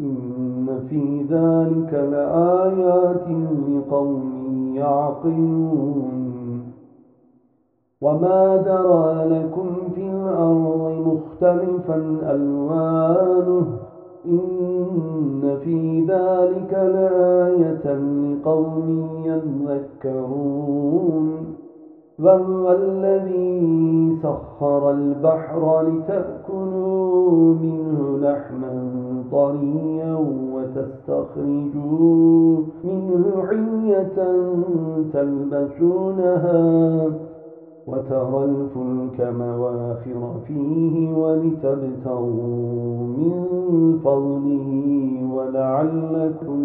إن في ذلك لآيات لقوم يعقلون. وما درى لكم في الأرض مختلفا ألوانه. إن في ذلك لآية لقوم يذكرون. وهو الذي سخر البحر لتأكلوا منه لحما طريا وتستخرجوا منه حية تلبسونها وترى الفلك مواخر فيه ولتبتغوا من فضله ولعلكم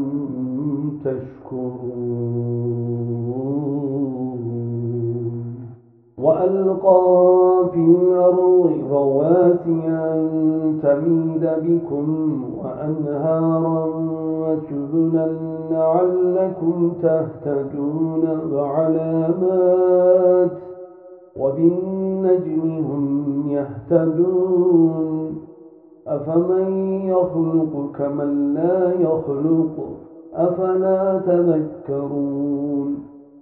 تشكرون وألقى في الأرض رواسي أن تميد بكم وأنهارا وسبلا لعلكم تهتدون وعلامات وبالنجم هم يهتدون أفمن يخلق كمن لا يخلق أفلا تذكرون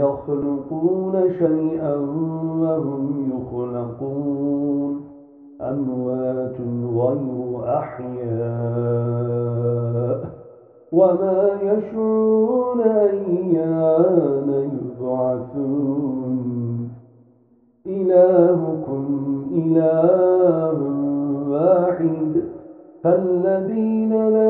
يخلقون شيئا وهم يخلقون أموات غير أحياء وما يشعرون أيان يبعثون إلهكم إله واحد فالذين لا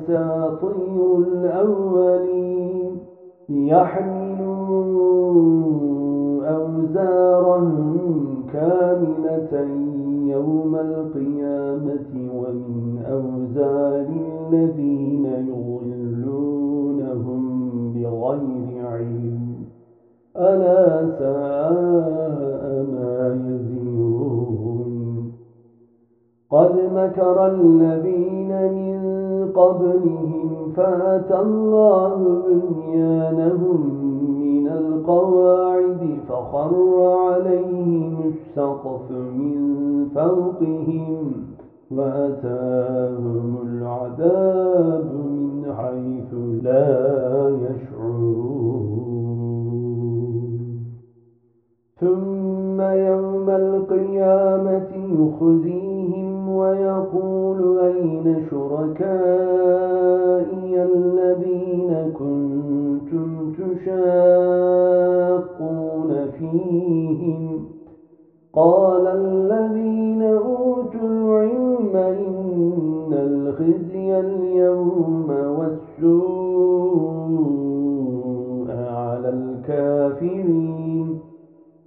أساطير الأولين ليحملوا أوزارهم كاملة يوم القيامة ومن أوزار الذين يضلونهم بغير علم ألا ساء ما يزيرون قد مكر الذين من قبلهم فأتى الله بنيانهم من القواعد فخر عليهم السقف من فوقهم وأتاهم العذاب من حيث لا يشعرون. ثم يوم القيامة يخزيهم ويقول أين شركائي الذين كنتم تشاقون فيهم؟ قال الذين أوتوا العلم إن الخزي اليوم والسوء على الكافرين.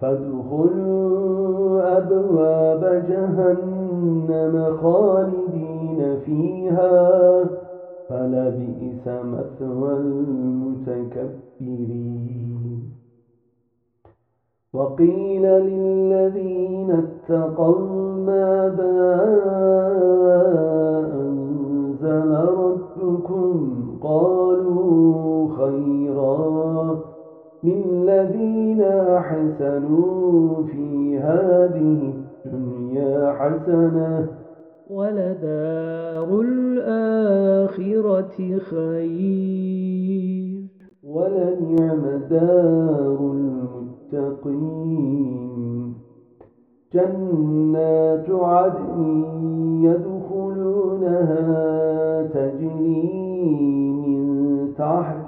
فادخلوا أبواب جهنم خالدين فيها فلبئس مثوى المتكبرين. وقيل للذين اتقوا ماذا للذين أحسنوا في هذه الدنيا حسنة ولدار الآخرة خير ولنعم دار المتقين جنات عدن يدخلونها تجري تحتها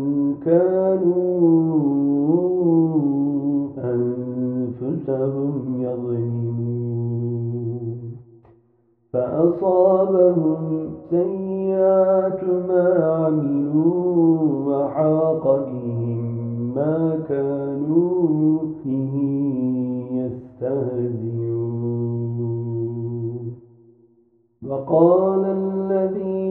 كانوا أنفسهم يظلمون. فأصابهم سيئات ما عملوا وحاق بهم ما كانوا به يستهزئون. وقال الذين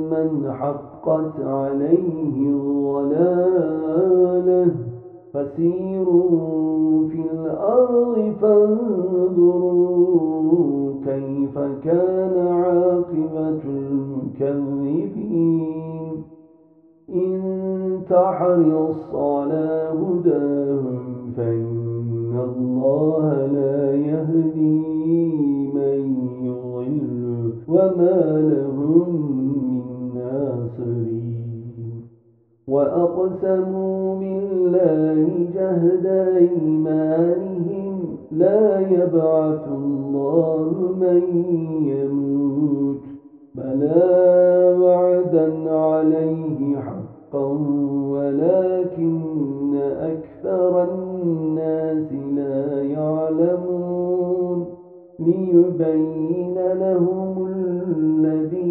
من حقت عليه الضلالة فسيروا في الأرض فانظروا كيف كان عاقبة المكذبين إن تحرص على وأقسموا بالله جهد إيمانهم لا يبعث الله من يموت بلى وعدا عليه حقا ولكن أكثر الناس لا يعلمون ليبين لهم الذي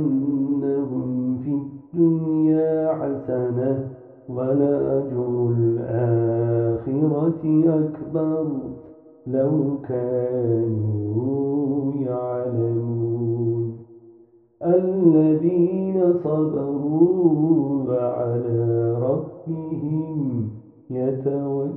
لنبوينهم في الدنيا حسنة ولأجر الآخرة أكبر لو كانوا يعلمون الذين صبروا وعلى ربهم يتوكلون